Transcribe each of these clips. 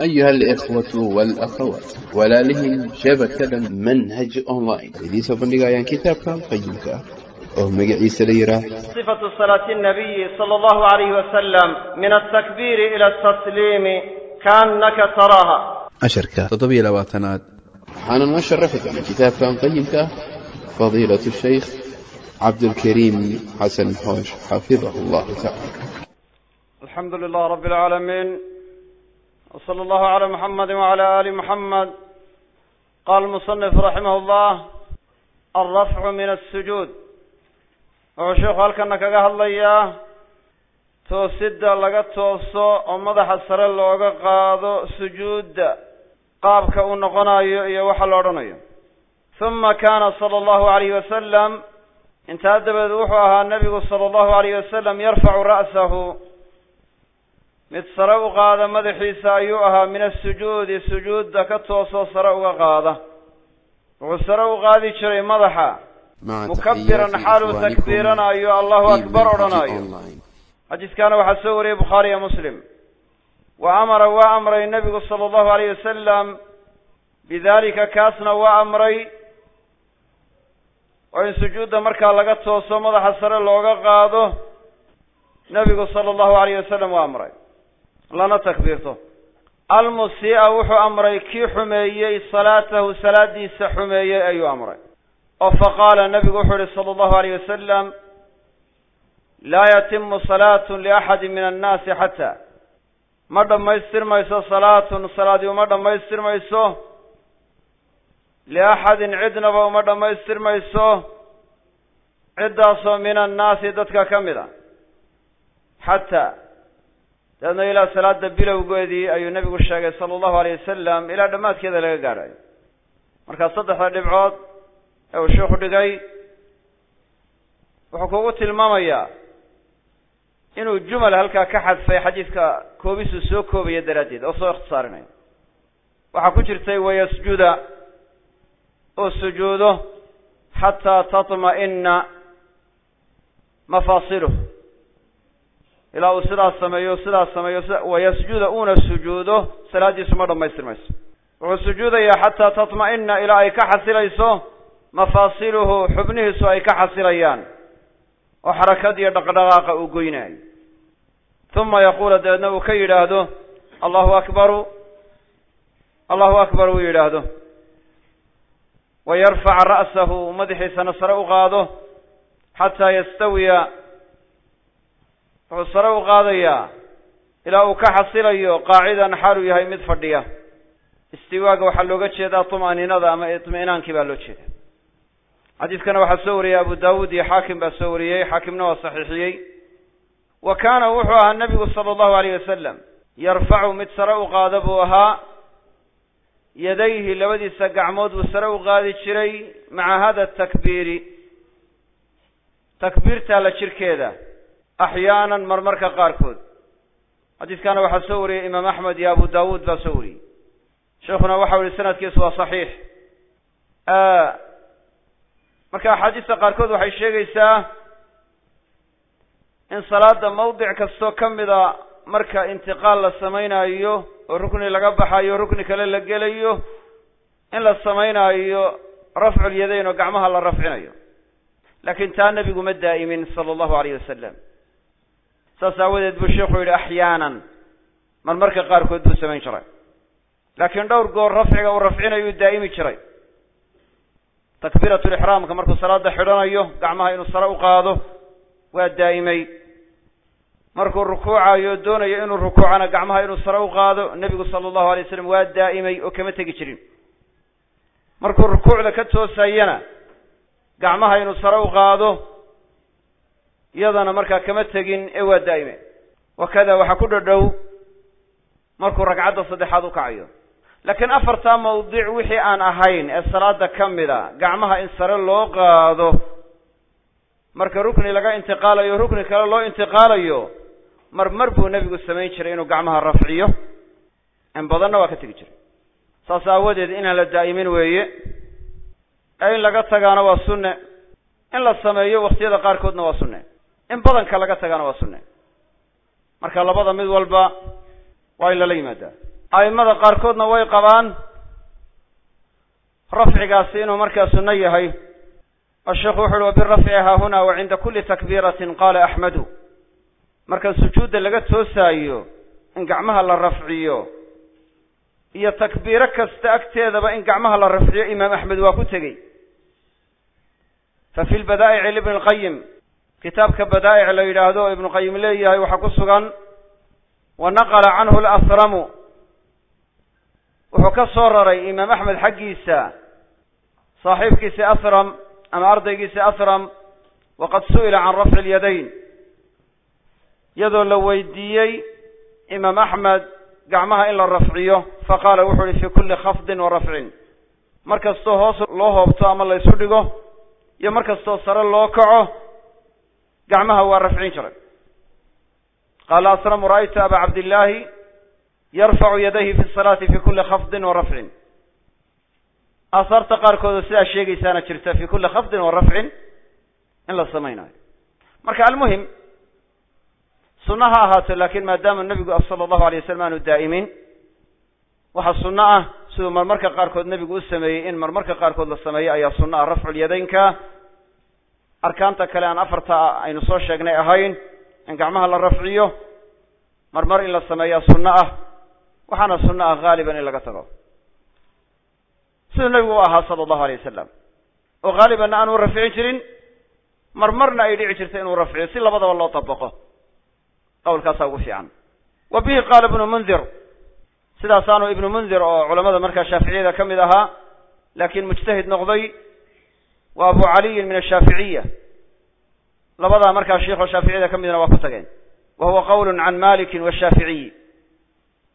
أيها الإخوة والأخوات walaalihii shabakada manhaj online idiinsoo bandhigayaan kitaabkan qayimka oo magaciisa la yidhaah صفة صلاة النبي صلى الله عليه وسلم من التكبير إلى التسليم كأنك تراها casharka toddobiyo labaatanaad waxaana noo sharaxi doona kitaabkan qayimka ah fadiilatu shaykh cabdulkariim xasan xoosh xafidahu allahu tacaala الحمد لله رب العالمين وصلى الله على محمد وعلى آل محمد قال المصنف رحمه الله الرفع من السجود wuxuu sheekhu halkana kaga hadlayaa toosidda laga tooso oo madaxa sare looga qaado sujuudda qaabka uu noqonayo iyo waxa la odhanayo huma kana sala allahu alayhi wasalam intaa dabadeed wuxuu ahaa nebigu sala allahu alayhi wasalam yarfacu ra'sahu mid sare u qaada madaxiisa ayuu ahaa min asujuudi sujuudda ka toosoo sare uga qaada. Wuxuu sare u qaadi jiray madaxa. Mukabiran xaaluu takbiiranayo allahu akbar odhanayo xadiiskaana waxaa soo wariyey bukhaari iyo muslim. Wa amara waa amray nebigu sala allahu alayh wasalam bidalika kaasna waa amray oo in sujuudda markaa laga tooso madaxa sare looga qaado nebigu sala allahu alayh wasalam waa amray lana takbiirto. Almusii'a wuxuu amray kii xumeeyey salaatahu salaadiisa xumeeyey ayuu amray. Oo faqaala nebigu wuxuu yihi sala allahu alayh wasalam laa yatimu salaatun liaxadi min annaasi xataa. Ma dhammaystirmayso salaatun salaadii uma dhammaystirmayso. Liaxadin cidnaba uma dhammaystirmayso. Ciddaasoo min annaasi dadka ka mid a. Xataa dabeedna ilaa salaada bilowgeedii ayuu nebigu sheegay sala allahu alayh wasalam ilaa dhammaadkeeda laga gaadhayo markaa saddexda dhibcood ee uu sheikhu dhigay wuxuu kugu tilmaamayaa inuu jumal halkaa ka xadfay xadiidka koobisuu soo koobaya daraaddeed oo soo ikhtisaarinaya waxaa ku jirtay wayasjuda oo sujuudo xataa tatma'ina mafaasiluh ilaa uu sidaas sameeyo sidaas sameeyo wayasjuda uuna sujuudo salaaddiisu ma dhammaystirmayso wuxuu sujuudayaa xataa tatma'ina ilaa ay ka xasilayso mafaasiluhu xubnihiisu ay ka xasilayaan. Oo xarakad iyo dhaqdhaqaaqa uu goynaayo uma yaquula dabeedna uu ka yidhaahdo allahu akbaru. Allahu akbar uu yidhaahdo. Wa yarfaca ra'sahu madaxiisana sare u qaado xataa yastawiya wuxuu sare u qaadayaa ilaa uu ka xasilayo qaacidan xaaluu yahay mid fadhiya. Istiwaaga waxaa looga jeedaa tuma'niinada ama itmi'naankii baa loo jeeda xadiidkana waxaa soo wariyey abu daawuud iyo xaakim baa soo wariyey xaakimna waa saxiixiyey. Wa kaana wuxuu ahaa nebigu sala allahu alayh wasalam yarfacu mid sare u qaada buu ahaa. Yadayhi labadiisa gacmood buu sare u qaadi jiray maca hada takbiiri. Takbiirtaa la jirkeeda axyaanan marmarka qaarkood xadiiskana waxaa soo wariyey imaam axmed iyo abu daawuud baa soo wariyey sheekuna waxau yihi sanadkiisu waa saxiix marka axaadiista qaarkood waxay sheegaysaa in salaada mawdic kastoo ka mida marka intiqaal la samaynayo oo rukni laga baxayo rukni kale la gelayo in la samaynayo rafcul yadayn oo gacmaha la rafcinayo laakiin taa nebigu ma daa'imin sala allahu alayh wasalam saas aawadeed buu sheikhu yidhi axyaanan. Marmarka qaarkood buu samayn jiray. Laakiin dhowr goor rafciga uu rafcinayo uu daa'imi jiray. Takbiiratu lixraamka markuu salaada xidhanayo gacmaha inuu sare u qaado waa daa'imay. Markuu rukuucayo doonayo inuu rukuucana gacmaha inuu sare u qaado nebigu sala allahu alay waslam waa daa'imay oo kama tegi jirin. Markuu rukuucda ka toosayana gacmaha inuu sare u qaado iyadana markaa kama tegin ee waa daa'ime. Wakada waxaa ku dhodhow markuu ragcadda saddexaad u kacayo laakiin afartaa mawdic wixii aan ahayn ee salaada ka mida gacmaha in sare loo qaado marka rukni laga intiqaalayo rukni kale loo intiqaalayo mar mar buu nebigu samayn jiray inuu gacmaha rafciyo. In badanna waa ka tegi jiray. Saas aawadeed inaan la daa'imin weeye ee in laga tagaana waa sunne. In la sameeyo wakhtiyada qaarkoodna waa sunne in badanka laga tagaana waa sunne. Marka labada mid walba waa in lala yimaadaa a'immada qaarkoodna way qabaan rafcigaasi inuu markaa sunno yahay. Oo wuxu uhi wabirafci haahuna wa cinda kuli takbiiratin qaala axmedu marka sujuudda laga toosaayo in gacmaha la rafciyo iyo takbiiro kasta agteedaba in gacmaha la rafciyo imaam axmed waa ku tegey. Fa fi lbadaa'ici libni lqayim kitaabka badaa'ic la yidhaahdo oo ibnu qayim leeyahay waxaa ku sugan wa naqala canhu lasramu wuxuu ka soo raray imaam axmed xaggiisa saaxiibkiisi asram ama ardaygiisi asram waqad su'ila can rafci اlyadayn iyadoo la weydiiyey imaam axmed gacmaha in la rafciyo faqaala wuxuu uhi fi kuli khafdin wa rafcin. Mar kastoo hoos loo hoobto ama la ysu dhigo iyo mar kastoo sare loo kaco gacmaha waa rafcin jiray. Qaala asramu ra'aytu aba cabdillaahi yarfacu yadayhi fi salaati fi kuli khafdin wa rafcin. Aahaarta qaarkood oo sidaa sheegaysaana jirta fi kuli khafdin wa rafcin in la samaynayo. Marka almuhim sunna ha ahaato laakiin maadaama nebigu sala allahu alay wasalam aanu daa'imin waxaa sunno ah siduu marmarka qaarkood nebigu u sameeyey in marmarka qaarkood la sameeyo ayaa sunno ah rafculyadaynka arkaanta kale aan afarta aynu soo sheegnay ahayn in gacmaha la rafciyo marmar in la sameeyaa sunno ah waxaana sunno ah haaliban in laga tago. Siduu nebigu u ahaa sala allahu alay wasalam oo haalibanna aanu rafcin jirin marmarna ay dhici jirta inuu rafciyo si labadaba loo dabaqo qawlkaasaa ugu fiican. Wa bihi qaala ibnu mundir sidaasaanu ibnu mundir oo culamada markaa shaaficiyada ka mid ahaa laakiin mujtahid noqday wa abu caliyin min ashaaficiya labadaa markaa sheikoo shaaficiyada ka midna waa ku tageen wa huwa qawlun can malikin washaaficiyi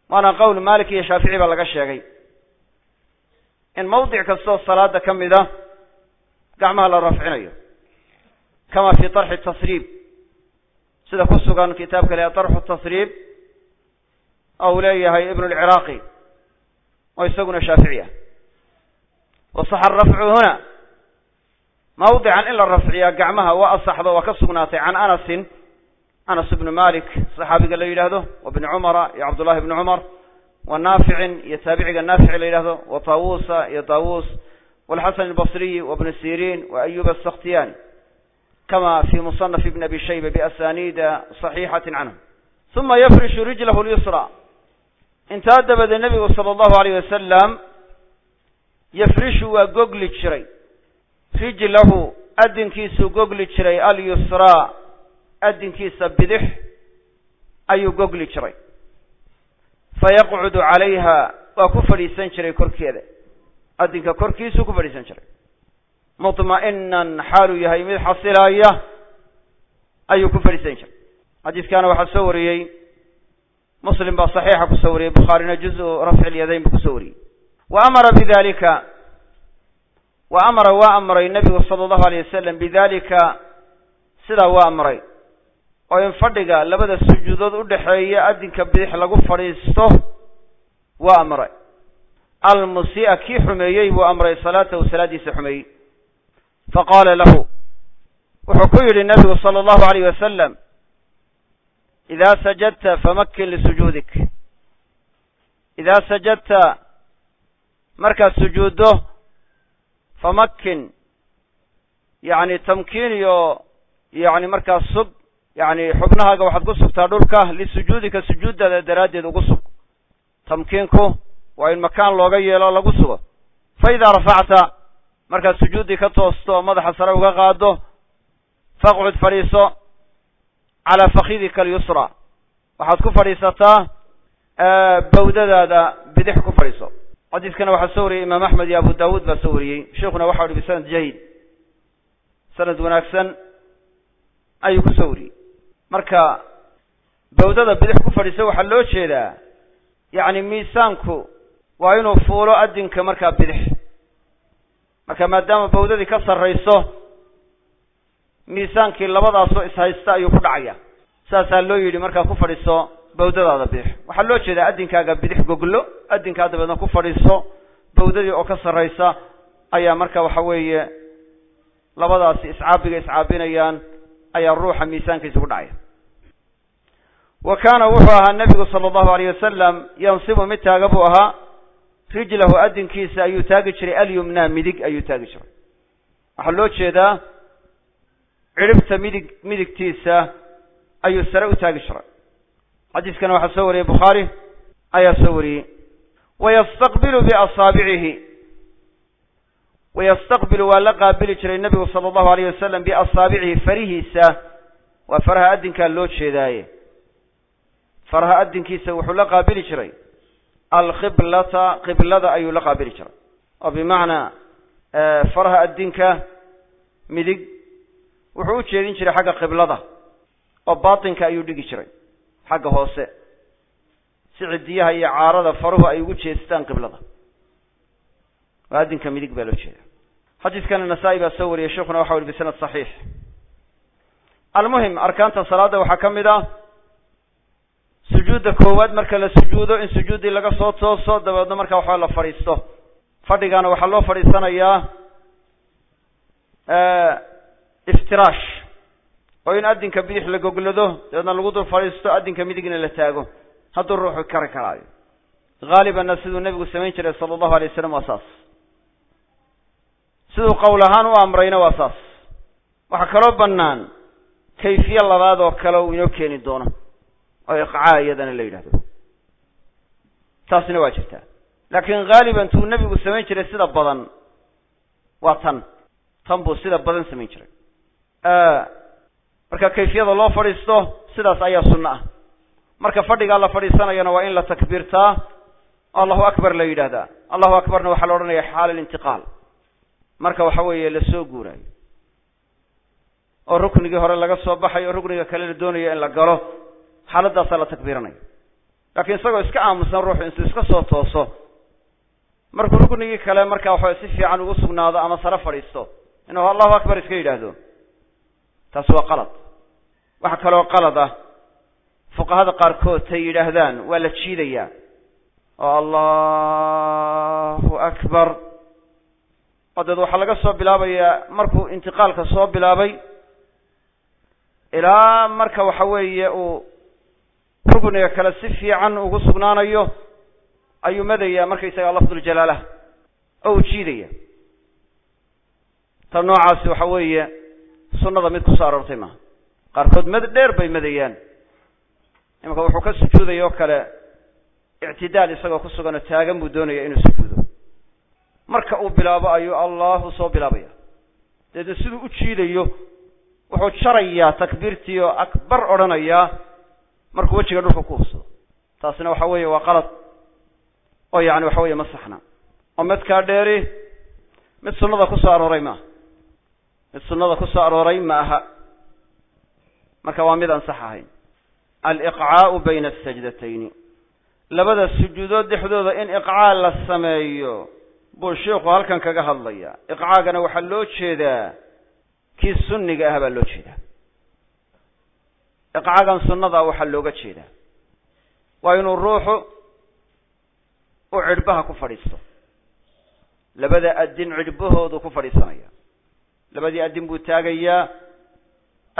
waana qowl malik iyo shaafici baa laga sheegay in mawdic kastoo salaada ka mid a gacmaha la rafcinayo kama fi طarxi tasriib sida ku sugan kitaabka le طarxu tasriib oo uu leeyahay ibn اlciraaqi oo isaguna shaafici ah wasaxa arafcu huna mawdican in la rafciyaa gacmaha waa asaxdo waa ka sugnaatay can anasin. Anas ibnu malik saxaabiga la yidhaahdo wa bni cumara iyo cabdullahi bni cumar wa naaficin iyo taabiciga naafici la yidhahdo wa taawusa iyo taawus walxasan albasriyi wa bni sirin wa ayuba asakhtiyani kama fi musanaf ibn abi shayba biasanida صaxiixati canhu. Uma yafrishu rijlahu lyusra intaa dabadeed nebigu sala allahu alayh wasalam yafrishu waa gogli jiray rijlahu adinkiisuu gogli jiray alyusraa adinkiisa bidix ayuu gogli jiray. Fayaqcudu calayha waa ku fadhiisan jiray korkeeda. Adinka korkiisuu ku fadhiisan jiray. Mudma'inan xaaluu yahay mid xasilaaya ayuu ku fadhiisan jiray. Xadiiskaana waxaa soo wariyey muslim baa saxiixa ku soo wariyey bukhaarina juzu rafci yadayn buu ku soo wariyey. Wa amara bidalika wa amara waa amray nebigu sala allahu alayh wasalam bidalika sidaa waa amray. Oo in fadhiga labada sujuudood udhaxeeya adinka bidix lagu fadhiisto waa amray. Almusi'a kii xumeeyey buu amray salaatahu salaadiisa xumeeyey. Faqaala lahu wuxuu ku yidhi nebigu sala allahu alayh wasalam idaa sajadta famakin lisujuudik. Idaa sajadta markaad sujuuddo famakin yacni tamkiin iyo yacni markaa sug yacni xubnahaaga waxaad ku sugtaa dhulka lisujuudika sujuuddaada daraaddeed ugu sug tamkiinku waa in makaan looga yeelo lagu sugo fa idaa rafacta markaad sujuuddii ka toosto oo madaxa sare uga qaado faqcud fadhiiso calaa fakidika alyusra waxaad ku fadhiisataa bawdadaada bidix ku fadhiiso xadiiskana waxaa soo wariyey imaam axmed iyo abu dawuud baa soo wariyey. Sheikuna waxa uhi bisanad jayid. Sanad wanaagsan ayuu ku soo wariyey. Marka bawdada bidix ku fadhiisa waxaa loo jeedaa yacni miisaanku waa inuu fuulo adinka markaa bidix. Marka maadaama bawdadii ka sarrayso miisaankii labadaasoo ishaysta ayuu ku dhacaya. Saasaa loo yidhi markaa ku fadhiiso bawdadaada bidix waxaa loo jeedaa addinkaaga bidix goglo addinkaa dabeedna ku fadhiiso bawdadii oo ka sarraysa ayaa marka waxa weeye labadaasi iscaabiga iscaabinayaan ayaa ruuxa miisaankiisa ku dhacaya. Wa kaana wuxuu ahaa nebigu sala allahu alayh wasalam yansibu mid taaga buu ahaa rijlahu adinkiisa ayuu taagi jiray alyumnaa midig ayuu taagi jiray. Waxaa loo jeedaa cidhibta midig midigtiisa ayuu sare u taagi jiray xadiiskana waxaa soo wariyey bukhaari ayaa soo wariyey. Wayastaqbilu biasaabicihi wayastaqbilu waa la qaabili jiray nebigu sala allahu alayh wasalam biasaabicihi farihiisa. Waa faraha adinkaa loo jeedaaye. Faraha adinkiisa wuxuu la qaabili jiray. Alqiblata qiblada ayuu la qaabili jiray. Oo bimacnaa faraha adinka midig. Wuxuu u jeedin jiray xagga qiblada. Oo baatinka ayuu dhigi jiray xagga hoose si cidiyaha iyo caarada faruhu ay ugu jeestaan qiblada. Oo adinka midig baa loo jeeda xadiiskana nasaa-i baa soo wariyey sheikuna waxa uri bisanad saxiix. Almuhim arkaanta salaada waxaa ka mid ah sujuudda koowaad marka la sujuudo in sujuuddii laga soo tooso dabeedna markaa waxaa la fadhiisto. Fadhigaana waxaa loo fadhiisanayaa iftiraash oo in adinka bidix la goglado dabeedna lagu dul fadhiisto adinka midigna la taago. Hadduu ruuxu kari karaayo. Haalibanna siduu nebigu samayn jiray sala allahu alay wasalam waa saas. Siduu qowl ahaan u amrayna waa saas. Waxaa kaloo bannaan kayfiye labaad oo kale uu inoo keeni doono oo iqcaa iyadana la yidhahdo taasina waa jirtaa laakiin haaliban tuu nebigu samayn jiray sida badan waa tan. Tan buu sida badan samayn jiray marka kayfiyada loo fadhiisto sidaas ayaa sunno ah. Marka fadhigaa la fadhiisanayana waa in la takbiirtaa oo allahu akbar la yidhahdaa allahu akbarna waxaa la odhanaya xaal alintiqaal. Marka waxa weeye la soo guuraayo. Oo ruknigii hore laga soo baxayo oo rukniga kale la doonayo in la galo xaaladaasaa la takbiiranaya. Laakiin isagoo iska aamusan ruuxu intuu iska soo tooso markuu ruknigii kale marka waxa si fiican ugu sugnaado ama sare fadhiisto inuu allahu akbar iska yidhaahdo taasi waa qalad. Waxaa kaloo qalad ah fuqahada qaarkood tay yidhaahdaan waa la jiidayaa oo allahu akbar. Oo deed waxaa laga soo bilaabayaa markuu intiqaalka soo bilaabay ilaa marka waxa weeye uu rukniga kale si fiican ugu sugnaanayo ayuu madayaa markaysaga lafduljalaalaha oo uu jiidaya. Ta noocaasi waxa weeye sunnada mid ku soo aroortay maaha qaarkood mad dheer bay madayaan. Imanka wuxuu ka sujuudaya oo kale ictidaal isagoo ku suganoo taagan buu doonaya inuu sujuudo. Marka uu bilaabo ayuu allahu soo bilaabaya deedna siduu u jiidayo wuxuu jarayaa takbiirtii oo akbar odhanayaa markuu wejiga dhulka ku hubsado taasina waxa weeye waa qalad. Oo yacni waxa weeye ma saxna. Oo midkaa dheeri mid sunnada ku soo arooray maaha mid sunnada ku soo arooray ma aha. Marka waa mid aan sax ahayn. Aliqcaa'u bayna asajdatayni labada sujuudood dhexdooda in iqcaa la sameeyo buu sheikhu halkan kaga hadlaya iqcaagana waxaa loo jeedaa kii sunniga ah baa loo jeedaa. Iqcaagan sunnada waxaa looga jeedaa. Waa inuu ruuxu u cidhbaha ku fadhiisto. Labada adin cidhbahoodu ku fadhiisanaya labadii adin buu taagayaa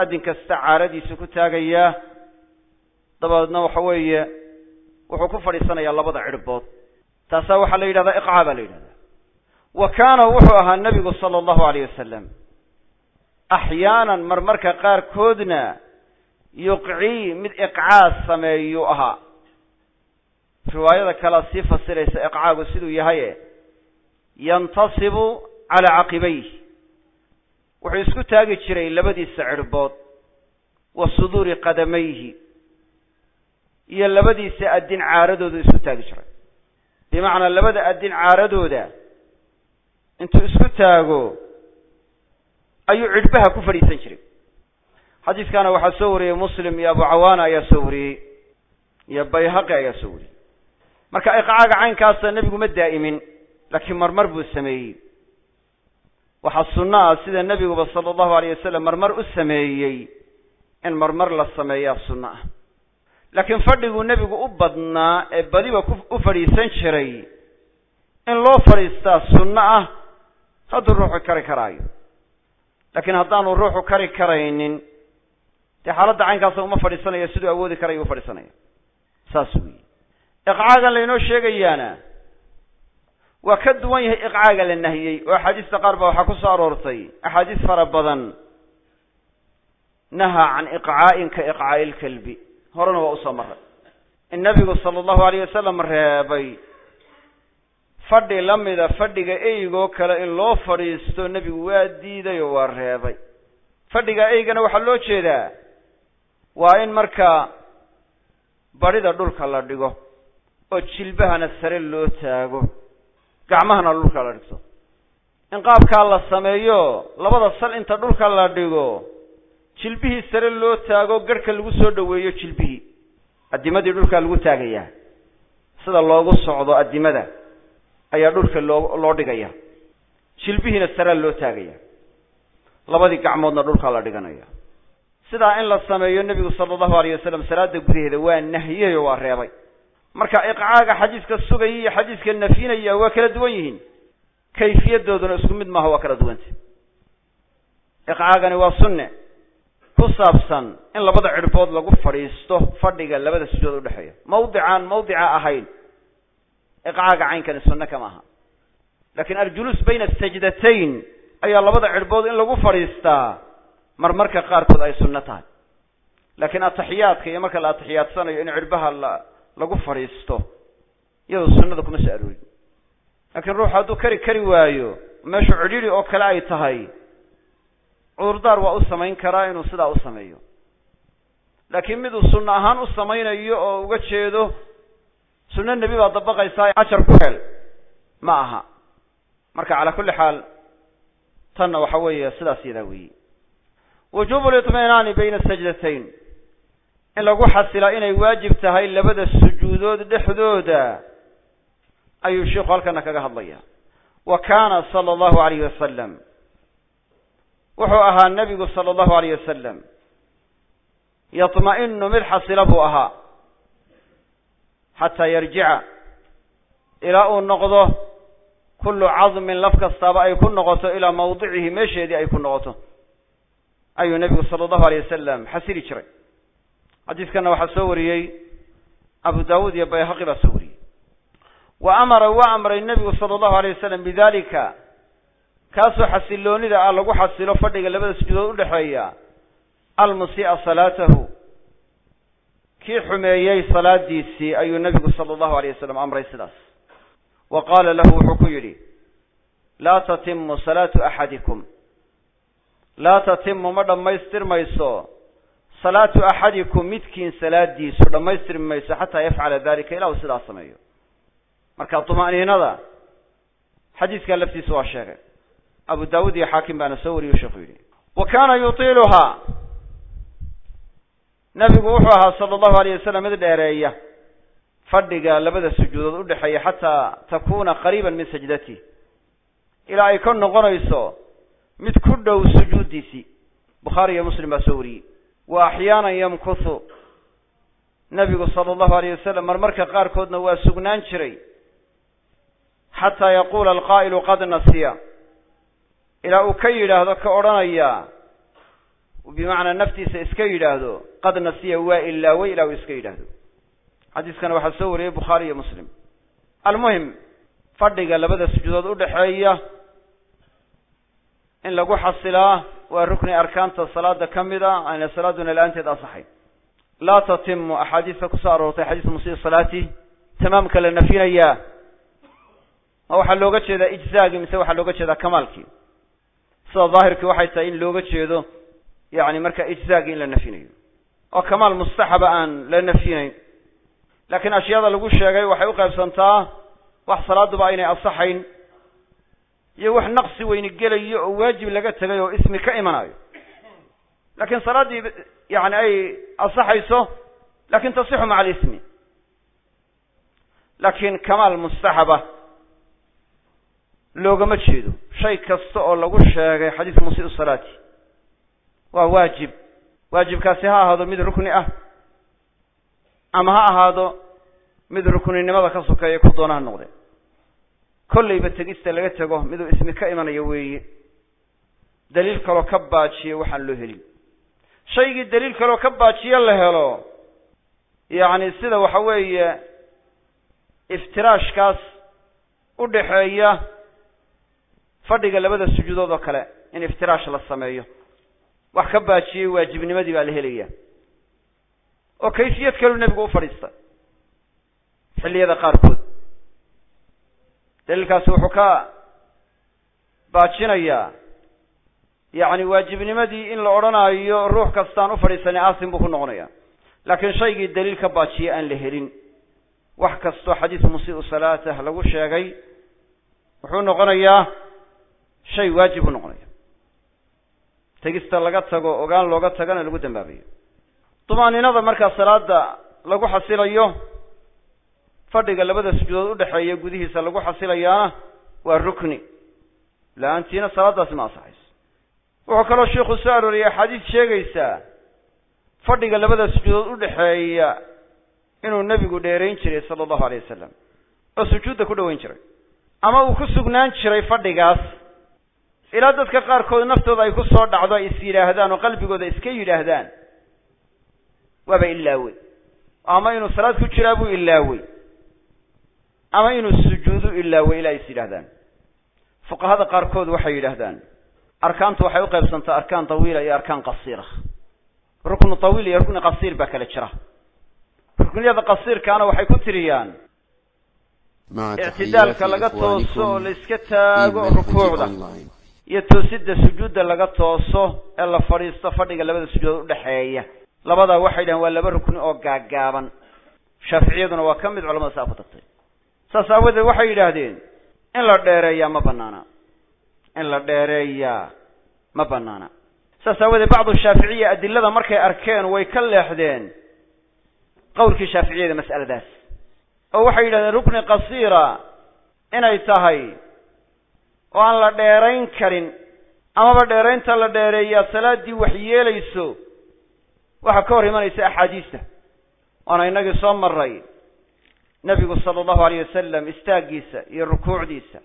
adin kasta caaradiisu ku taagayaa. Dabadeedna waxa weeye wuxuu ku fadhiisanayaa labada cidhbood. Taasaa waxaa la yidhahdaa iqcaa baa la yidhahdaa. Wa kaana wuxuu ahaa nebigu sala allahu alayh wasalam axyaanan marmarka qaarkoodna yuqcii mid iqcaa sameeyuu ahaa. Riwaayada kalea sii fasiraysa iqcaagu siduu yahaye yantasibu calaa caqibayh wuxuu isku taagi jiray labadiisa cidhbood wa suduuri qadamayhi iyo labadiisa adin caaradoodu isku taagi jiray. Bimacnaa labada adin caaradooda intuu isku taago ayuu cidhbaha ku fadhiisan jiray. Xadiiskana waxaa soo wariyey muslim iyo abu cawaana ayaa soo wariyey iyo bayhaqi ayaa soo wariyey. Marka iqcaaga caynkaasa nebigu ma daa'imin laakiin marmar buu sameeyey waxaa sunno ah sida nebiguba sala allahu alayh wasalam marmar u sameeyey in marmar la sameeyaa sunno ah. Laakiin fadhiguu nebigu u badnaa ee badiba u fadhiisan jiray in loo fadhiistaa sunno ah hadduu ruuxu kari karaayo. Laakiin haddaanu ruuxu kari karaynin dee xaaladda caynkaasa uma fadhiisanaya siduu awoodi karaya u fadhiisanaya. Saas weyi iqcaagan laynoo sheegayaana waa ka duwan yahay iqcaaga la nahiyey oo axaadiista qaar ba waxaa ku soo aroortay. Axaadiis fara badan nahaa can iqcaa'in ka iqcaa'i ilkalbi horena waa u soo maray in nabigu sala allahu alayh wasalam reebay fadhi la mida fadhiga eygoo kale in loo fadhiisto nebigu waa diiday oo waa reebay. Fadhiga eygana waxaa loo jeedaa waa in markaa badhida dhulka la dhigo oo jilbahana sare loo taago gacmahana dhulka la dhigto. In qaabkaa la sameeyo labada sal inta dhulka la dhigo jilbihii sare loo taago garhka lagu soo dhoweeyo jilbihii addimadii dhulkaa lagu taagayaa. Sida loogu socdo addimada ayaa dhulka loo loo dhigaya. Jilbihiina saraa loo taagaya labadii gacmoodna dhulkaa la dhiganaya. Sidaa in la sameeyo nebigu sala allahu alayh wasalam salaada gudaheeda waa nahiyey oo waa reebay marka iqcaaga xadiiska sugaya iyo xadiiska nafyinaya waa kala duwan yihiin. Kayfiyadooduna isku mid maaha waa kala duwanta iqcaagani waa sunne. Ku saabsan in labada cirhbood lagu fadhiisto fadhiga labada sujood udhexeeya mawdicaan mawdica ahayn. Iqcaaga caynkani sunne kama aha laakiin aljuluus bayna sajdatayn ayaa labada cirhbood in lagu fadhiistaa marmarka qaarkood ay sunno tahay. Laakiin ataxiyaadka iyo marka la atixiyaadsanayo in cirbaha la lagu fadhiisto iyadoo sunnada kuma soo aroorin. Laakiin ruuxu hadduu kari kari waayo meeshu cidhiri oo kale ay tahay cudurdaar waa u samayn karaa inuu sidaa u sameeyo. Laakiin miduu sunno ahaan u samaynayo oo uga jeedo sunno nebi baa dabaqaysaa ajar ku hel ma aha. Marka calaa kulli xaal tanna waxa weeye sidaas yadaa weeye. Wujubu litminaani bayna sajdatayn in lagu xasilaa inay waajib tahay labada sujuudood dhexdooda ayuu sheikhu halkana kaga hadlaya. Wa kaana sala allahu alayhi wasalam wuxuu ahaa nebigu sala allahu alayh wasalam yatma'inu mid xasila buu ahaa. Xataa yarjica ilaa uu noqdo kullu cadmin laf kastaaba ay ku noqoto ilaa mawdicihi meesheedii ay ku noqoto. Ayuu nebigu sala allahu alayh wasalam xasili jiray xadiiskana waxaa soo wariyey abu daawuud iyo bayhaqi baa soo wariyey. Wa amara waa amray nebigu sala allahu alayh wasalam bidalika kaasoo xasiloonida ah lagu xasilo fadhiga labada sujuudood udhexeeya almusii'a salaatahu. Kii xumeeyey salaadiisii ayuu nebigu sala allahu alayh wasalam amray sidaas. Wa qaala lahu wuxuu ku yidhi laa tatimu salaatu axadikum. Laa tatimu ma dhammaystirmayso salaatu axadikum midkiin salaadiisu dhammaystirmi mayso xataa yafcala dalika ilaa uu sidaas sameeyo. Marka tuma'niinada xadiiskaa laftiisa waa sheegay. Abu daawud iyo xaakim baana soo wariyo sheekhu yidhi wa kaana yutiiluhaa? Nabigu wuxuu ahaa sala allahu alayh wasalam mid dheereeya. Fadhiga labada sujuudood udhexeeya xataa takuna qariiban min sajdati. Ilaa ay ka noqonayso mid ku dhow sujuuddiisii. Bukhaari iyo muslim baa soo wariyey wa axyaanan yamkuthu. Nabigu sala allahu alayh wasalam marmarka qaarkoodna waa sugnaan jiray. Xataa yaquula alqaa'ilu qad nasiya. Ilaa uu ka yidhaahdo ka odhanaya bimacnaa naftiisa iska yidhaahdo qad nasiya waa ilaaway ilaa uu iska yidhaahdo. Xadiiskana waxaa soo wariyey bukhaari iyo muslim. Almuhim fadhiga labada sujuudood udhexeeya in lagu xasilaa waa rukni arkaanta salaada ka mid a ayna salaaduna la'aanteed asaxay laa tatimu axaadiista ku soo aroortay xadiis musii salaati tamaamka la nafyinayaa ma waxaa looga jeedaa ijzaagii mise waxaa looga jeedaa kamaalkii. Sida daahirkii waxay tahay in looga jeedo yani marka ijzaagii in la nafyinayo oo kamaal mustaxaba aan la nafyinayn laakiin ashyaada lagu sheegay waxay uqaybsantaa wax salaaduba aynay asaxayn iyo wax naqsi weyni gelayo oo waajib laga tegay oo ismi ka imanayo laakiin salaaddii yani ay asaxayso laakiin tasixu maca alismi. Laakiin kamaal mustaxaba loogama jeedo. Shay kasta oo lagu sheegay xadiis musii salaati. Waa waajib. Waajibkaasi ha ahaado mid rukni ah ama ha ahaado mid rukninimada ka sokeeya ku doona ha kollayba tegista laga tego miduu ismi ka imanayo weeye. Daliil kaloo ka baajiya waxaan loo helin. Shaygii daliil kaloo ka baajiyo la helo. Yacni sida waxa weeye iftiraashkaas u dhaxeeya fadhiga labada sujuudood oo kale in iftiraash la sameeyo. Wax ka baajiyey waajibnimadii baa la helaya oo kayfiyad kaluu nebigu u fadhiistay xilliyada qaarkood daliilkaasi wuxuu ka baajinayaa yacni waajibnimadii in la odhanaayo ruux kastaan u fadhiisanay aasim buu ku noqonaya. Laakiin shaygii daliil ka baajiye aan la helin. Wax kastoo xadiis musii'u salaatah lagu sheegay wuxuu noqonayaa shay waajib u noqonaya. Tegista laga tago ogaan looga tagana lagu dambaabayo dumaaninada markaa salaada lagu xasilayo fadhiga labada sujuudood udhexeeya gudihiisa lagu xasilayaana waa rukni. La'aantiina salaadaasi ma asaxayso wuxuu kaloo sheikhu soo arooriyay axaadiis sheegaysaa fadhiga labada sujuudood udhexeeya inuu nebigu dheerayn jiray sala allahu alay wasalam oo sujuudda ku dhoweyn jiray. Ama uu ku sugnaan jiray fadhigaas ilaa dadka qaarkood naftooda ay ku soo dhacdo ay is yidhaahdaan oo qalbigooda iska yidhaahdaan waaba ilaawey ama inuu salaad ku jiraa buu ilaawey ama inuu sujuudu ilaawey ilaa is yidhaahdaan. Fuqahada qaarkood waxay yidhaahdaan arkaantu waxay u qaybsantaa arkaan tawiila iyo arkaan qasiira ruknu tawiil iyo rukni qasiir baa kala jira. Rukniyada qasiirkaana waxay ku tiriyaan ictidaalka laga tooso oo la iska taago rukuucda iyo toosidda sujuudda laga tooso ee la fadhiisto fadhiga labada sujuudood udhexeeya labadaa waxay dhahen waa laba rukni oo gaaggaaban shaaficiyaduna waa ka mid culamada saa ku tagtay saas aawadeed waxay yidhaahdeen in la dheereeyaa ma banaana in la dheereeyaa ma banaana saas aawadeed bacdu shaaficiya adilada markay arkeen way ka leexdeen qowlkii shaaficiyada mas'aladaas. Oo waxay yidhahdeen rukni qasiira inay tahay oo aan la dheerayn karin amaba dheeraynta la dheereeyaa salaaddii wax yeelayso waxaa ka hor imanaysa axaadiista waana inagii soo maray nebigu sala allahu alayh wasalam istaaggiisa iyo rukuucdiisa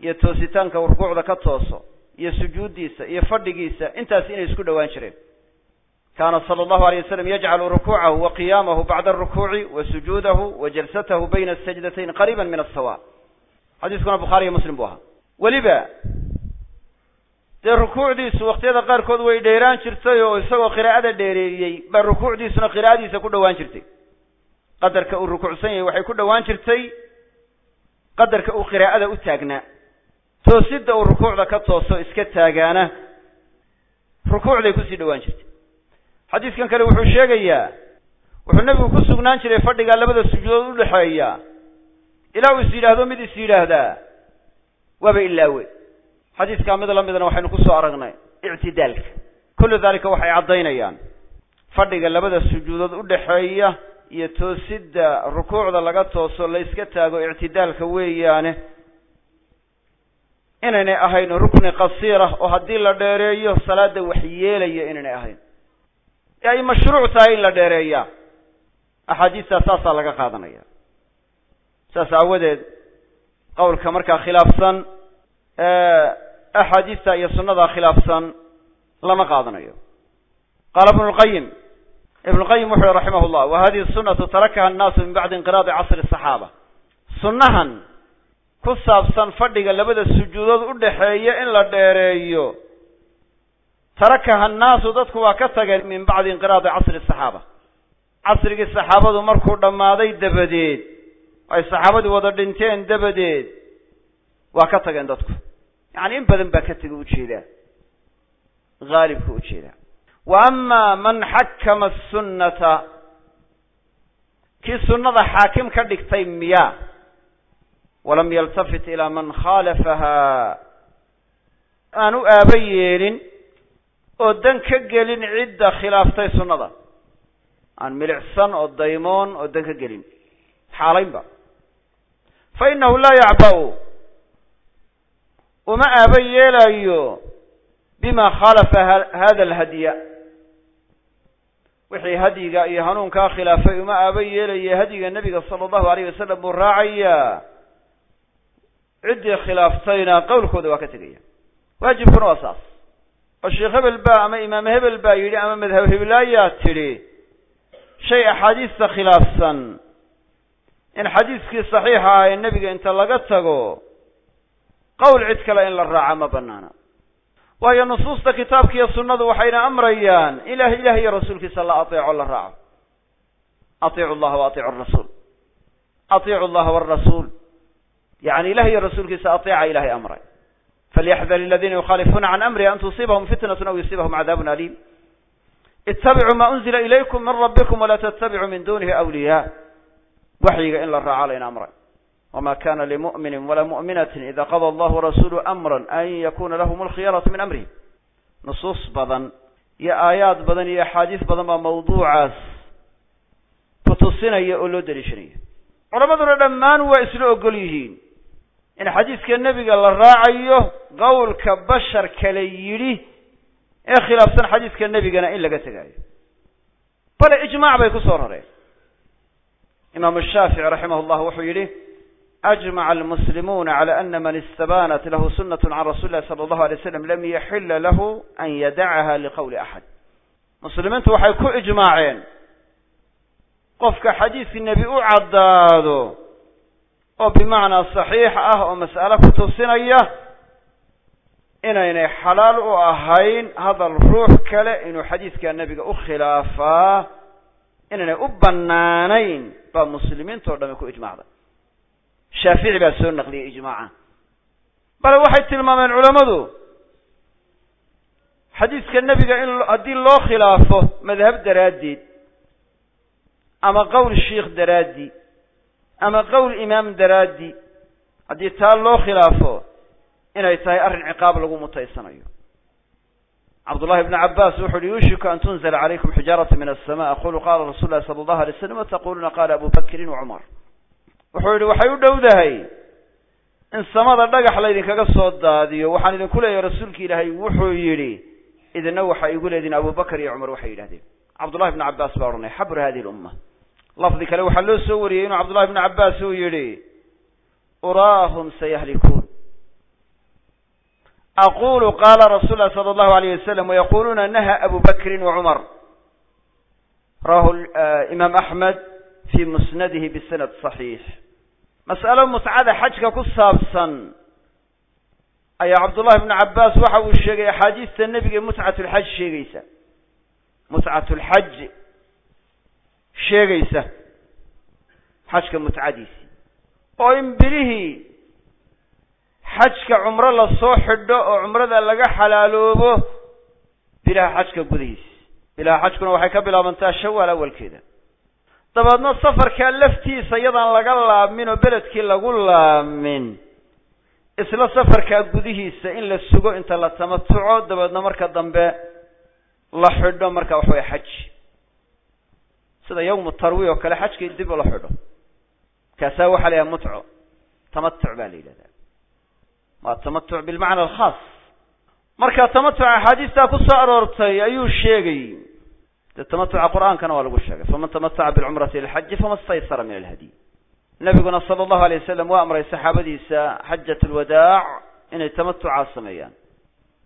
iyo toositaanka rukuucda ka tooso iyo sujuuddiisa iyo fadhigiisa intaas inay isku dhowaan jireen. Kaana sala allahu alayh wasalam yajcalu rukuucahu wa qiyaamahu bacda arukuuci wa sujuudahu wa jalsatahu bayna asajdatayn qariiban min asawa xadiiskuna bukhaari iyo muslim buu ahaa. Weliba dee rukuucdiisu waqtiyada qaarkood way dheeraan jirtay oo isagoo qiraa'ada dheereeyey baa rukuucdiisuna qiraa'adiisa ku dhowaan jirtay qadarka uu rukuucsan yahay waxay ku dhowaan jirtay qadarka uu qiraa'ada u taagnaa toosidda uu rukuucda ka tooso iska taagaana. Rukuucday ku sii dhowaan jirtay. Xadiiskan kale wuxuu sheegayaa wuxuu nebigu ku sugnaan jiray fadhigaa labada sujuudood udhexeeya ilaa uu is yidhaahdo mid is yidhaahdaa waaba ilaawe. Xadiiskaa mid lamidna waxaynu ku soo aragnay ictidaalka. Kullu daalika waxay caddaynayaan. Fadhiga labada sujuudood udhexeeya iyo toosidda rukuucda laga tooso la yska taago ictidaalka weeyaane inaynay ahayn rukni qasiirah oo haddii la dheereeyo salaada wax yeelaya inaynay ahayn. Ee ay mashruuc tahay in la dheereeyaa. Axaadiistaa saasaa laga qaadanaya. Saas aawadeed qowlka markaa khilaafsan axaadiista iyo sunnadaa khilaafsan lama qaadanayo. Qaala ibnu lqayim ibnu lqayim wuxu uhi raximah llah wa hadihi sunatu tarakaha annaasu min bacdi inqiraadi casri asaxaaba sunnahan ku saabsan fadhiga labada sujuudood udhexeeya in la dheereeyo tarakaha annaasu dadku waa ka tageen min bacdi inqiraadi casri asaxaaba casrigii saxaabadu markuu dhammaaday dabadeed ay saxaabadii wada dhinteen dabadeed waa ka tageen dadku. Yacni in badan baa ka tega u jeedaa haalibka u jeedaa wa ama man xakama asunnata kii sunnada xaakim ka dhigtay miya walam yaltafit ilaa man khaalafaha aan u aaba yeelin oo dan ka gelin cidda khilaaftay sunnada aan milicsan oo daymoon oo dan ka gelin xaalaynba fa inahu laa yacba-u uma aaba yeelayo bima khaalafa hada alhadya wixii hadyiga iyo hanuunkaa khilaafay uma aaba yeelaya hadyiga nebiga sala allahu alayh wasalam buu raacayaa ciddii khilaaftayna qowlkooda waa ka tegaya. Waajibkuna waa saas. Oo sheekh hebel baa ama imaam hebel baa yidhi ama madhab hebelaayaa tidhi shay axaadiista khilaafsan. In xadiiskii saxiixa ah ee nebiga inta laga tago qowl cid kale in la raaca ma banaana waayo nusuusta kitaabka iyo sunnadu waxayna amrayaan ilah ilah iyo rasuulkiisa la ateeco la raaco. Atiicu llaha wa atiicu arasuul atiicu llaha warasuul yani ilah iyo rasuulkiisa ateeca ilahay amray. Falyaxdar aladiina yukhaalifuuna can amrihi an tusiibahum fitnatun aw yusiibahum cadaabun aliim. Ittabicuu ma unzila ilaykum min rabbikum walaa tattabicuu min dunihi awliya waxyiga in la raaca layna amray wala mu'minati ida qada allahu warasuluhu amra an yakuna lahum alkhiyaratu min amrihim nusuus badan iyo aayaad badan iyo axaadiis badan baa mawduucaas kutusinaya oo loo daliishanaya culamaduna dhammaan waa isla ogol yihiin in xadiiska nebiga la raacayo qowlka bashar kale yidhi ee khilaafsan xadiiska nebigana in laga tegaayo. Bale ijmac bay ku soo rareen. Imaamu shaafici raximah llah wuxuu yidhi أجمع المسلمون على أن من استبانت له سنة عن رسول الله صلى الله عليه وسلم لم يحل له أن يدعها لقول أحد مسلimiintu waxay ku إجماaceen qofka xadiiثkii nebi u caddaado oo bimacnaa صaxiix ah oo mas'ale ku tusinaya inaynay xalaal u ahayn hadal ruux kale inuu xadiiska nebiga u khilaafaa inaynay u banaanayn baa muslimiinta o dhami ku ijmacday shaafici baa soo naqliyey ijmaaca. Bale waxay tilmaameen culammadu xadiiska nebiga in haddii loo khilaafo madhab daraaddeed ama qowl shiikh daraaddi ama qowl imaam daraaddi haddii taa loo khilaafo inay tahay arrin ciqaab lagu mutaysanayo. Cabdullahi bnu cabbaas wuxu uhi yuushiku an tunzla calaykum xijaarata min asama aqulu qala rasul lahi sala allahu alay slam wataquluna qala abu bakrin wacumar wuxuu yidhi waxay u dhowdahay in samada dhagax laydinkaga soo daadiyo. Waxaan idinku leeyahay rasuulki ilaahay wuxuu yidhi idina waxay igu leedihin abubakar iyo cumar waxay yidhahdeen cabdullahi bnu cabbaas baa odhanay xabru hadihi lumma lafdi kale waxaa loo soo wariyey inuu cabdullahi bnu cabbaas uu yidhi uraahum sayahlikuun aqulu qala rasul lahi sala allahu alayh wasalam wayaquluuna naha abu bakrin wacumar rawahu imaam axmed fi musnadihi bisanad saxiix. Mas'alo mutcada xajka ku saabsan ayaa cabdullahi bnu cabbaas waxa uu sheegay axaadiista nebiga mutcat lxaj sheegaysa. Mutcat lxaj sheegaysa xajka mutcadiisi. Oo in bilihii xajka cumro la soo xidho oo cumrada laga xalaaloobo bilaha xajka gudihiisa bilaha xajkuna waxay ka bilaabantaa shawaal awalkeeda dabeedna safarkaa laftiisa iyadaan laga laabmin oo beledkii lagu laamin isla safarkaa gudihiisa in la sugo inta la tamatuco dabeedna marka dambe la xidho marka waxawaya xaj. Sida yawmu tarwi oo kale xajkii dib la xidho. Kaasaa waxaa la yidhaha mutco tamatuc baa la yidhahdaa. Waa tamatuc bilmacna alkhaas. Marka tamatuca axaadiistaa ku soo aroortay ayuu sheegay de tamatuca qur'aankana waa lagu sheegay. Faman tamataca bilcumrati ilxaji fama staysara min alhadyi nabiguna sala allahu alay wasalam waa amray saxaabadiisa xajat lwadaac inay tamatucaa sameeyaan.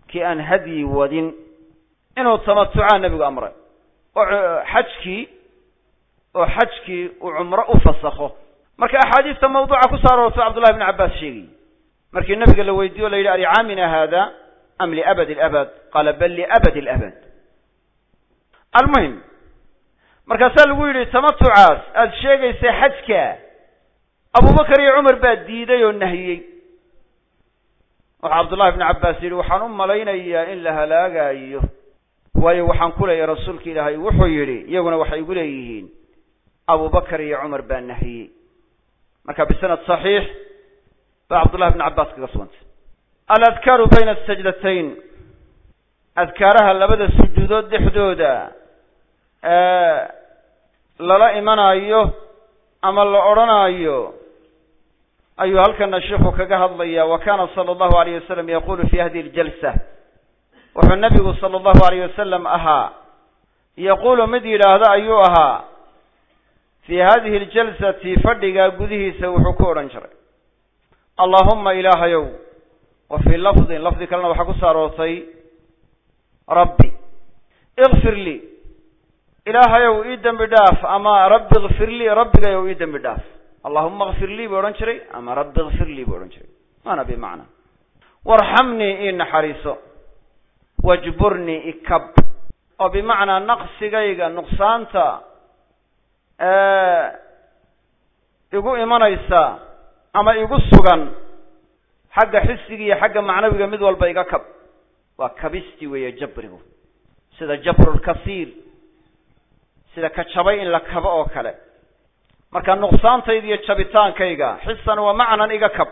Kii aan hadyi wadin inuu tamatucaa nebigu amray. Oo xajkii oo xajkii uu cumro u fasakho. Marka axaadiista mawduuca ku soo aroortay cabdullahi bn cabbaas sheegay. Markii nabiga la weydiiyo la yidhi alicaamina hada am liabad alabad qaala bal liabad alabad almuhim. Markaasaa lagu yidhi tamatucaas aada sheegaysay xajka. Abubakar iyo cumar baa diiday oo nahiyey wuxuu cabdullahi bnu cabbaas yidhi waxaan u malaynayaa in la halaagayo waayo waxaan ku leeyahay rasuulka ilaahay. Wuxuu yidhi iyaguna waxay igu leeyihiin. Abubakar iyo cumar baa nahiyey marka bisanad saxiix baa cabdullahi bnu cabbaas kaga sugantay aladkaaru bayna asajdatayn adkaaraha labada sujuudood dhexdooda lala imanayo ama la odhanaayo ayuu halkana sheikhu kaga hadlaya wa kana sala allahu alayh wasalam yaqulu fi hadihi aljalsa. Wuxuu nabigu sala allahu alayh wasalam ahaa yaqulu mid yidhaahdo ayuu ahaa fi hadihi aljalsati fadhigaa gudihiisa wuxuu ku odhan jiray. Allahuma ilaahayow wa fii lafdin lafdi kalena waxaa ku soo rabbi ikfir lii ilaahayow ii dembi dhaaf ama rabbi ikfir lii rabbigayow ii dembi dhaaf allahuma ikfir lii buu odhan jiray ama rabbi ikfir lii buu odhan jiray waana bimacna warxamnii ii naxariiso wajburnii ikab oo bimacnaa naqsigayga nuqsaanta igu imanaysa ama igu sugan xagga xisiga iyo xagga macnawiga mid walba iga kab waa kabisti weeye jabrigu sida jabrulkasiir sida ka jabay in la kabo oo kale. Marka nuqsaantayda iyo jabitaankayga xisan wa macnan iga kab.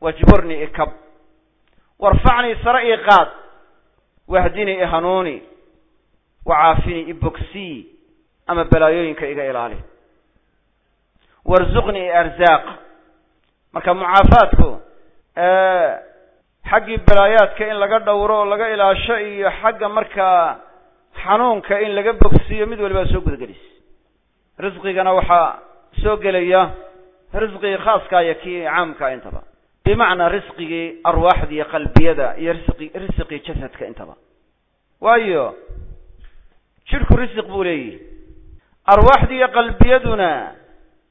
Wajburnii ikab warfacnii sare ii qaad. Wahdinii ihanuuni wacaafinii ibogsii ama balaayooyinka iga ilaali. Warzuqnii iarzaaq marka mucaafaadku xaggii balaayaadka in laga dhowro oo laga ilaasho iyo xagga markaa xanuunka in laga bogsiiyo mid walibaa soo gudagelis. Risqigana waxaa soo gelaya risqigii khaaska iyo kii caamka intaba. Bimacnaa risqigii arwaaxda iyo qalbiyada iyo risqi risqii jasadka intaba. Waayo jidhku risiq buu leeyihi arwaaxda iyo qalbiyaduna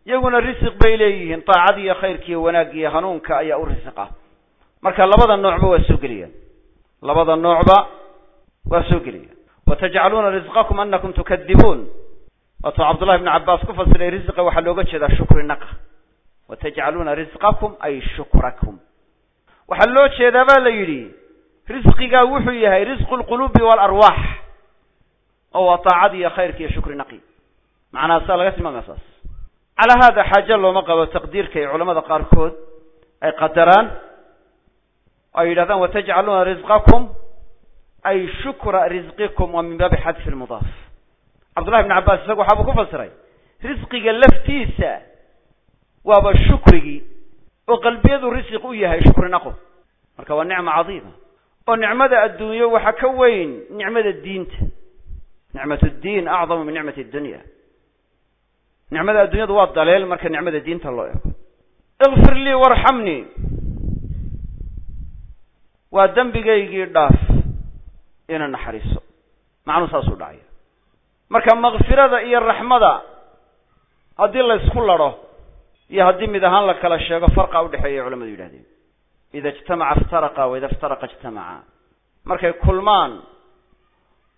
iyaguna risiq bay leeyihiin. Daacadii iyo khayrki iyo iyo hanuunka ayaa u risiqa marka labada noocba waa soo geliyaan. Labada noocba waa soo geliyaan watajcaluuna risqakum anakum tukadibuun waatuu cabdullahi ibnu cabbaas ku fasiray risqa waxaa looga jeedaa shukri naqa watajcaluuna risqakum ay shukrakum waxaa loo jeedaa ba la yidhi risqigaa wuxuu yahay risqu lqulubi waalarwaax oo waa daacadi iyo khayrki iyo shukri naqi macnahaasaa laga tilmaamaya saas calaa hada xaaje looma qabo taqdiirka ay culamada qaarkood ay qadaraan ay yidhahdaan watajcaluuna risqakum ay shukra risqikum waa min baabi xadfi lmudaaf cabdullahi ibn cabbaas isaga waxaabuu ku fasiray risqiga laftiisa waaba shukrigii oo qalbiyadu risiq u yahay shukri naqo marka waa nicma cadiima oo nicmada adduunyo waxa ka weyn nicmada diinta nicmat ddiin acdamu min nicmati addunya nicmada addunyadu waa daleel marka nicmada diinta loo eego ikfir lii warxamnii waa dembigaygii dhaaf ina naxariiso. Macnuu saasuu dhacaya. Marka makfirada iyo raxmada haddii laysku ladho iyo haddii mid ahaan la kala sheego farqa udhexeeya culamadu yidhahdeen. Ida ijtamaca iftaraqa waida iftaraqa ijtamaca. Markay kulmaan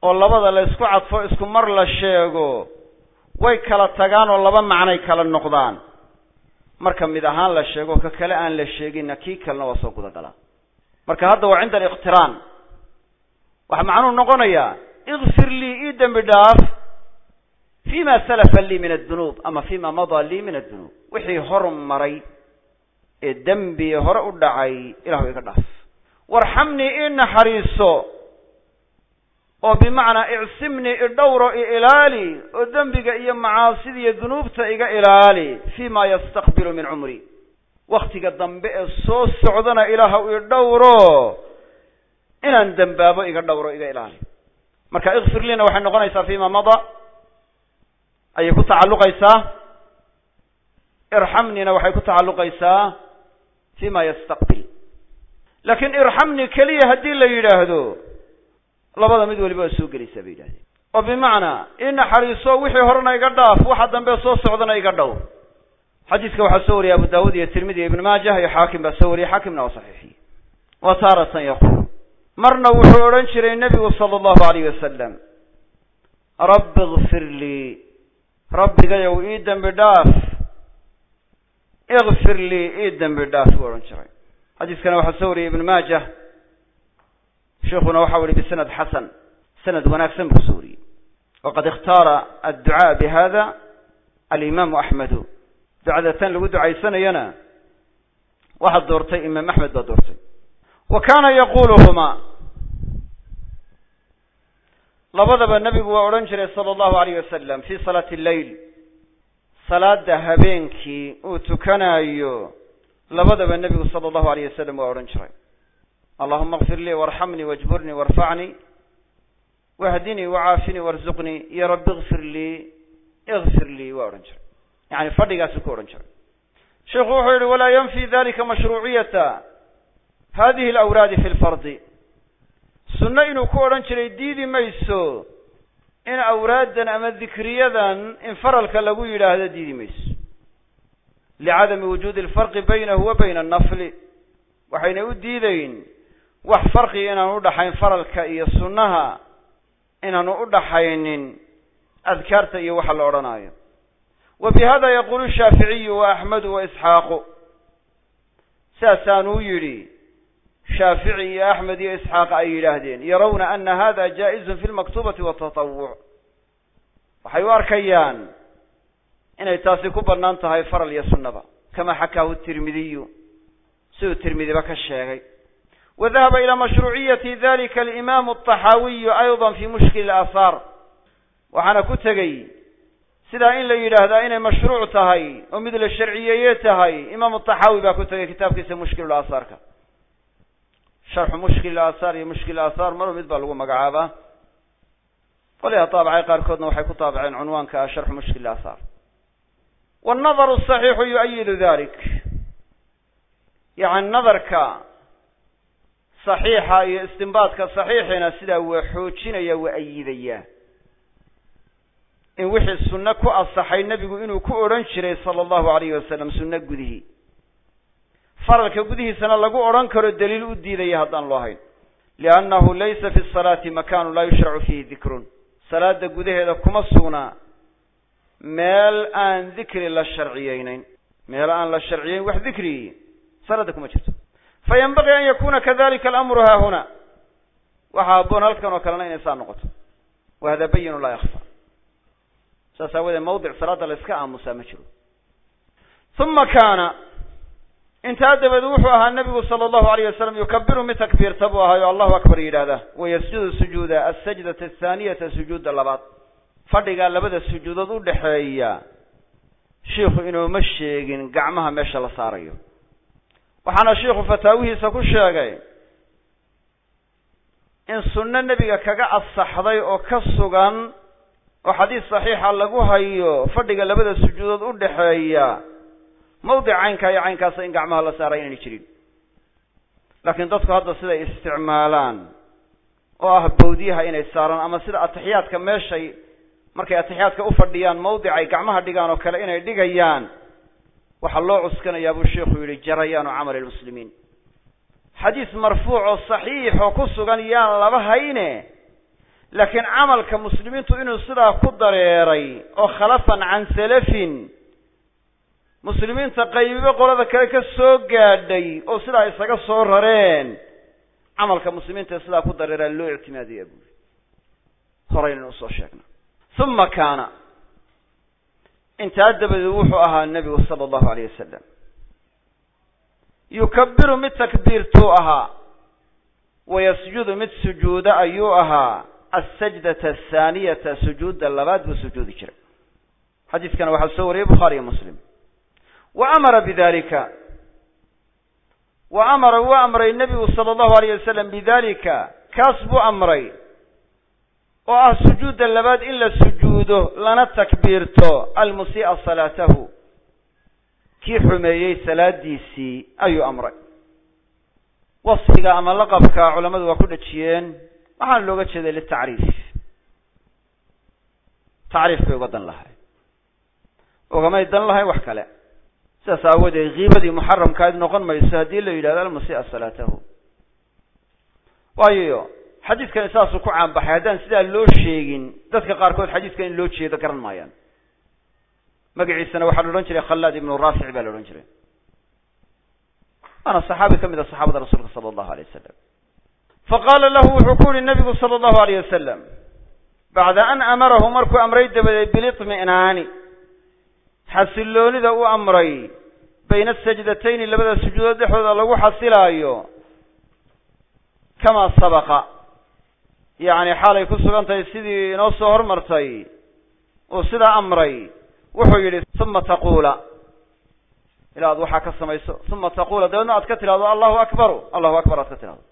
oo labada la ysku cadfo isku mar la sheego way kala tagaan oo laba macnay kala noqdaan. Marka mid ahaan la sheego ka kale aan la sheeginna kii kalena waa soo gudagalaa marka hadda waa cinda aliqtiraan waxaa macnuhu noqonayaa ikfir lii ii dembi dhaaf fima salafa lii min addunuub ama fima madaa lii min addunuub. Wixii hor maray ee dembi hore u dhacay ilahu iga dhaaf. Warxamnii ii naxariiso oo bimacnaa icsimnii idhowro i ilaali oo dembiga iyo macaasida iyo dunuubta iga ilaali fi ma yastaqbilu min cumri. Waktiga dambe ee soo socdana ilaahw idhowro inaan dembaabo iga dhowro iga ilaali. Marka ikfir liina waxay noqonaysaa fima mada ayay ku tacalluqaysaa. Irxamniina waxay ku tacalluqaysaa fima yastaqbil. Laakiin irxamni keliya haddii la yidhaahdo labada mid waliba waa soo gelaysaa bay yidhahdeen oo bimacnaa i naxariiso wixii horena iga dhaaf waxa dambe soo socdana iga dhow. Xadiiska waxaa soo wariyay abu daawud iyo tirmidi iyo ibn maajah iyo xaakim baa soo wariyay xaakimna waa saxiixiyey wa taaratan yaqul marna wuxuu odhan jiray nebigu sala allahu alayh wasalam rabbi ikfir lii. Rabbigayow ii dembi dhaaf. Ikfir lii ii dembi dhaaf buu odhan jiray. Xadiiskana waxaa soo wariyay ibn maajah. Sheikuna waxa yihi bisanad xasan sanad wanaagsan buu soo wariyey. Waqad ikhtaara adducaa bihada alimaamu axmedu ducada tan lagu ducaysanayana waxaa doortay imaam axmed baa doortay. Wa kaana yaquluhuma labadaba nebigu waa odhan jiray sala allahu alayh wasalam fi salaati lleyl salaada habeenkii uu tukanayo labadaba nebigu sala allahu alayh wasalam waa odhan jiray. Allahuma akfir lii warxamnii wajburnii warfacnii wahdinii wacaafinii warzuqnii iyo rabbi ikfir lii ikfir lii waa odhan jiray. Yani fadhigaasuu ku odhan jiray. Sheikhu wuxuu yihi walaa yanfi dalika mashruuciyata. Hadihi alawraadi fi lfardi sunno inuu ku odhan jiray diidi mayso. In awraaddan ama dikriyadan in faralka lagu yidhaahdo diidi mayso. Licadami wujuudi alfarqi baynahu wa bayna annafli. Waxayna u diideyn wax farqi inaanu udhaxayn faralka iyo sunnaha inaanu u dhaxaynin adkaarta iyo waxa la odhanaayo. Wa bi hada yaquulu shaaficiyu wa axmedu wa isxaaqu. Saasaanuu yidhi shaafici iyo axmed iyo isxaaq ay yidhaahdeen yarawna ana hada jaa-izun fi lmaktubati watatawuc waxay u arkayaan inay taasi ku bannaan tahay faral iyo sunnaba kama xakaahu tirmidiyu siduu tirmidiba ka sheegay wa dahaba ila mashruuciyati dalika alimaamu alطaxaawiyu ayضa fi mushkil اlaahaar waxaana ku tegey sidaa in la yidhaahdaa inay mashruuc tahay oo mid la sharciyeeye tahay imaamu طaxaawi baa ku tegay kitaabkiisa mushkil aahaarka sharxu mushkil aahaar iyo mushkil aahaar maro mid baa lagu magacaabaa qoliha taabacay qaarkoodna waxay ku taabaceen cunwaanka ah sharxu mushkil aahaar wannadaru saxiixu yu-ayidu dalik yani nadarka saxiixa iyo istinbaadka saxiixina sidaa waa xoojinaya waa ayidaya in wixii sunno ku asaxay nebigu inuu ku odhan jiray sala allahu alayhi wasalam sunno gudihii faralka gudihiisana lagu odhan karo daliil u diidaya haddaan loo hayn. liannahu laysa fi salaati makaanu laa yushracu fiihi dikrun salaada gudaheeda kuma sugnaa meel aan dikri la sharciyeyneyn meel aan la sharciyeyn wax dikri salaada kuma jirto. fa yanbagii an yakuna kadalika alamru haahuna waxaa habboon halkan oo kalena inay saa noqoto. wa hada bayinu laa yakfa saas aawadeed mawdic salaada la iska aamusaa ma jiro. uma kaana intaa dabeed wuxuu ahaa nabigu sala allahu alayh wasalam yukabiru mid takbiirta buu ahaayo allahu akbar yidhaahda wayasjudu sujuuda asajdata athaaniyata sujuudda labaad. Fadhigaa labada sujuudood u dhexeeya shiikhu inuuma sheegin gacmaha meesha la saarayo. Waxaana shiikhu fataawihiisa ku sheegay in sunno nebiga kaga asaxday oo ka sugan oo xadiis saxiixa lagu hayo fadhiga labada sujuudood u dhexeeya mawdic caynkaa iyo caynkaasa in gacmaha la saaray inayna jirin. Laakiin dadku hadda siday isticmaalaan oo ah bawdyaha inay saaraan ama sida atixiyaadka meeshay markay atixiyaadka u fadhiyaan mawdic ay gacmaha dhigaan oo kale inay dhigayaan waxaa loo cuskanayaa buu sheikhu yidhi jarayaanu camali lmuslimiin xadiis marfuuc oo saxiix oo ku sugan yaan laba hayne laakiin camalka muslimiintu inuu sidaa ku dareeray oo khalafan can salafin muslimiinta qaybiba qolada kale ka soo gaadhay oo sidaa isaga soo rareen. Camalka muslimiinta ee sidaa ku dareeraa loo ictimaadaya buuri horeynaynu u soo sheegna uma kaana. Intaa dabadeed wuxuu ahaa nebigu sala allahu alayh wasalam yukabiru mid takbiirtuu ahaa. Wayasjudu mid sujuuda ayuu ahaa. Asajdata athaaniyata sujuudda labaad buu sujuudi jiray. Xadiiskana waxaa soo wariyey bukhaari iyo muslim wa amara bidalika wa amara wuu amray nebigu sala allahu alayh wasalam bidalika kaas buu amray. Oo ah sujuudda labaad in la sujuudo lana takbiirto almusii'a salaatahu. Kii xumeeyey salaadiisii ayuu amray. Wasfiga ama laqabka culammadu waa ku dhajiyeen. Waxaana looga jeeday litacriif. Tacriif bay uga dan lahay ugamay dan lahayn wax kale sidaas aawadeed kiibadii muxaramkaad noqon mayso haddii la yidhahdo almusii'a salaatahu waayo xadiidkani saasuu ku caanbaxay. Haddaan sidaa loo sheegin dadka qaarkood xadiidkan in loo jeedo garan maayaan. Magaciisana waxaa la odhan jiray khallaad ibnu raafic baa la odhan jiray. Waana saxaabi ka mid a saxaabada rasuulka sala allahu alay wasalam faqaala lahu wuxuu ku yihi nabigu sala allahu alayh wasalam bacda an amarahu markuu amray dabadeed bilitmi'naani xasiloonida uu amray bayna asajdatayni labada sujuudood dhexdooda lagu xasilaayo kamaa sabaqa. Yacni xaalay ku sugan tahay sidii inoo soo hormartay uu sidaa amray wuxuu yidhi uma taquula. Ilaa aad waxaa ka samayso. Uma taquula. Dabeedna aad ka tidhahdo allahu akbaru allahu akbar aad ka tidhahdo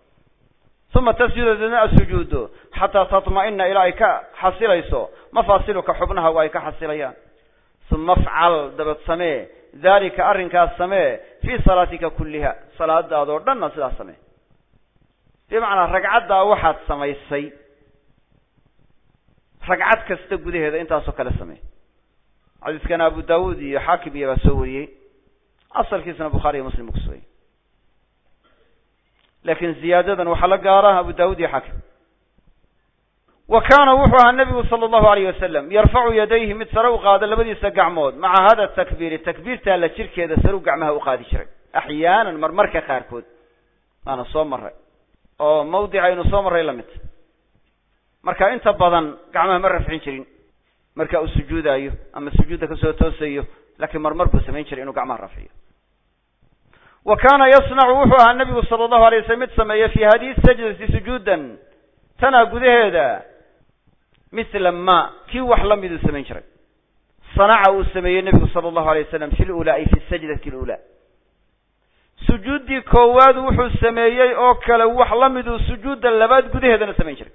uma tasjuda dabeedna aad sujuuddo. Xataa tatma'ina ilaa ay ka xasilayso. Mafaasiluka xubnaha waa ay ka xasilayaan uma afcal dabeed samee dalika arrinkaas samee fii salaatika kulliha salaadaadoo dhanna sidaas samee bimacnaa ragcaddaa waxaad samaysay ragcad kasta gudaheeda intaasoo kale samey xadiiskana abu daawuud iyo xaakim iyo baa soo wariyey. Asalkiisna bukhaari iyo muslim bu kusugay laakiin ziyaadadan waxaa la gaara abu daawud iyo xaakim wa kaana wuxuu ahaa nebigu sala allahu alayh wasalam yarfacu yadayhi mid sare u qaada labadiisa gacmood. Maca hada takbiiri takbiirta alla jirkeeda saruu gacmaha u qaadi jiray. Axyaanan marmarka qaarkood waana soo maray oo mawdic aynu soo marray la mid. Marka inta badan gacmaha ma rafcin jirin. Marka uu sujuudaayo ama sujuudda ka soo toosayo laakiin marmar buu samayn jiray inuu gacmaha rafciyo. Wa kaana yasnacu wuxuu ahaa nebigu sala allahu alay waslm mid sameeya fi hadihi sajdati sujuudan. Tanaa gudaheeda mithla ma kii wax la miduu samayn jiray. Sanaca uu sameeyey nebigu sala allahu alay wasalam fi lula ay fi sajdati lula sujuuddii koowaad wuxuu sameeyey oo kale wax la miduu sujuudda labaad gudaheedana samayn jiray.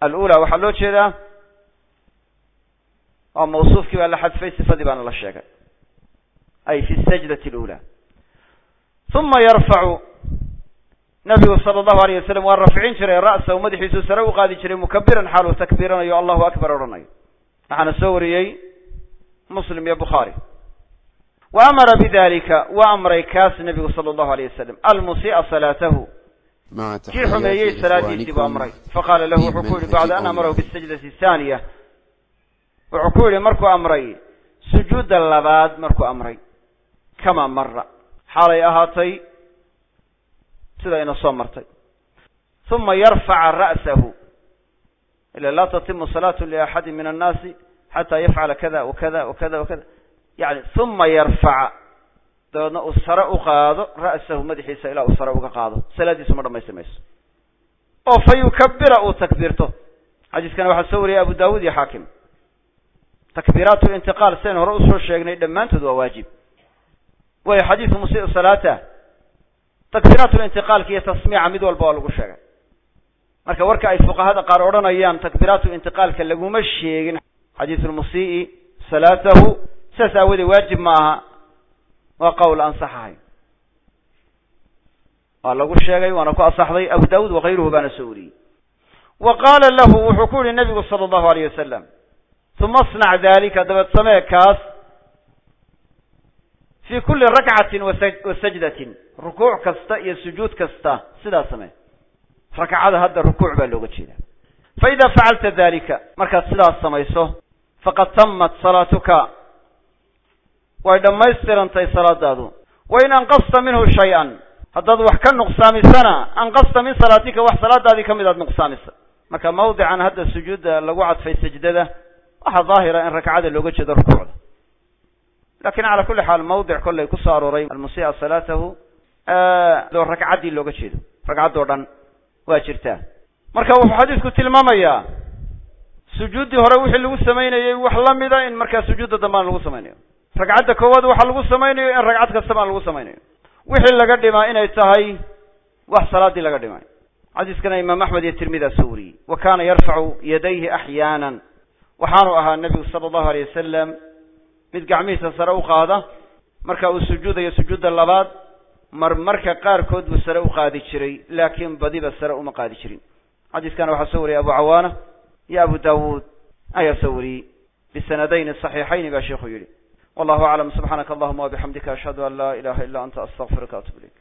Alula waxaa loo jeedaa waa mawsuufkii baa la xadfay sifadii baana la sheegay. Ay fi sajdati alula uma yarfacu nabigu sala allahu alayh wasalam waa rafcin jiray ra'sahu madaxiisuu sare u qaadi jiray mukabiran xaaluu takbiiranayo allahu akbar odhanayo waxaana soo wariyey muslim iyo bukhaari wa amara bidalika waa amray kaas nebigu sala allahu alayh wasalam almusii'a salaatahu. Kii xumeeyey salaadiisii buu amray. faqaala lahu wuxuu ku yihi bacda an amarahu bisajdati thaaniya wuxuu ku yihi markuu amray sujuudda labaad markuu amray. Kama mara xaalay ahaatay sida ina soo martay. Uma yarfaca ra'sahu. Ila laa tatimu salaatu liaxadi min annaasi xataa yafcala kada wakada wakada wakada yani uma yarfaca. Dabeedna uu sare u qaado ra'sahu madaxiisa ilaa uu sare uga qaado. Salaadiisu ma dhamaysti mayso. Oo fa yukabira uu takbiirto. Xadiiskana waxaa soo wariyay abu daawud iyo xaakim. Takbiiraat lintiqaal sidayn hore u soo sheegnay dhammaantood waa waajib. Waayo xadiisu musii salaata takbiiraat lintiqaalka iyo tasmiica mid walba waa lagu sheegay. Marka warka ay fuqahada qaar odhanayaan takbiiraat lintiqaalka laguma sheegin. Xadiisu lmusii salaatahu sidaas aawoodee waajib ma aha waa qowl ansaxahay waa lagu sheegay waana ku asaxday abu daawud wakayruhu baana soo wariyey. Wa qaala lahu wuxuu ku yihi nabigu sala allahu alayh wasalam uma asnac dalika dabeed samee kaas fi kuli rakcatin wa sajdatin rukuuc kasta iyo sujuud kasta sidaa samee rakcada hadda rukuuc baa looga jeeda fa ida facalta dalika markaad sidaas samayso faqad tamat salaatuka. Way dhammaystirantay salaadaadu. Wain anqasta minhu shay-an haddaad wax ka nuqsaamisana anqasta min salaatika wax salaadaadii ka mid aad nuqsaamisa. Marka mawdican hadda sujuudda lagu cadfay sajdada waxaa daahira in rakcada looga jeedo rukuucda. Lakin cala kuli xaal mawdic kollay ku soo arooray almusii'a salaatahu ragcaddii looga jeedo. Ragcaddoo dhan waa jirtaa. Marka wuxuu xadiisku tilmaamayaa sujuuddii hore wixii lagu samaynayey wax lamida in markaa sujuudda dambaan lagu samaynayo. Ragcadda koowaad waxa lagu samaynayo in ragcad kastaba lagu samaynayo. Wixii laga dhimaa inay tahay wax salaadii laga dhimay. Xadiiskana imaam axmed iyo tirmidaa soo wariyey. Wa kana yarfacu yadayhi axyaanan waxaanu ahaa nebigu sala allahu alay wasalam mid gacmihiisa sare u qaada. Marka uu sujuudayo sujuudda labaad marmarka qaarkood buu sare u qaadi jiray laakiin badiba sare uma qaadi jirin. Xadiiskana waxaa soo wariyay abu cawaana iyo abu daawuud. Ayaa soo wariyey. Bisanadayni saxiixayni baa sheikhu yidhi. Wallahu aclam subxaanaka allahuma wabixamdika ashhadu an laa ilaha illa anta astaqfiruka atub ilayk